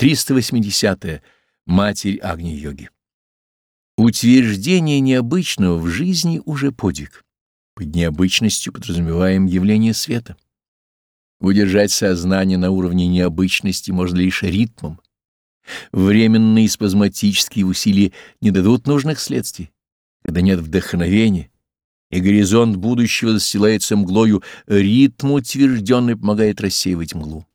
380. -е. Матерь Агни-йоги. Утверждение необычного в жизни уже подвиг. Под необычностью подразумеваем явление света. Удержать сознание на уровне необычности можно лишь ритмом. Временные спазматические усилия не дадут нужных следствий. Когда нет вдохновения, и горизонт будущего застилается мглою, ритм утвержденный помогает рассеивать мглу.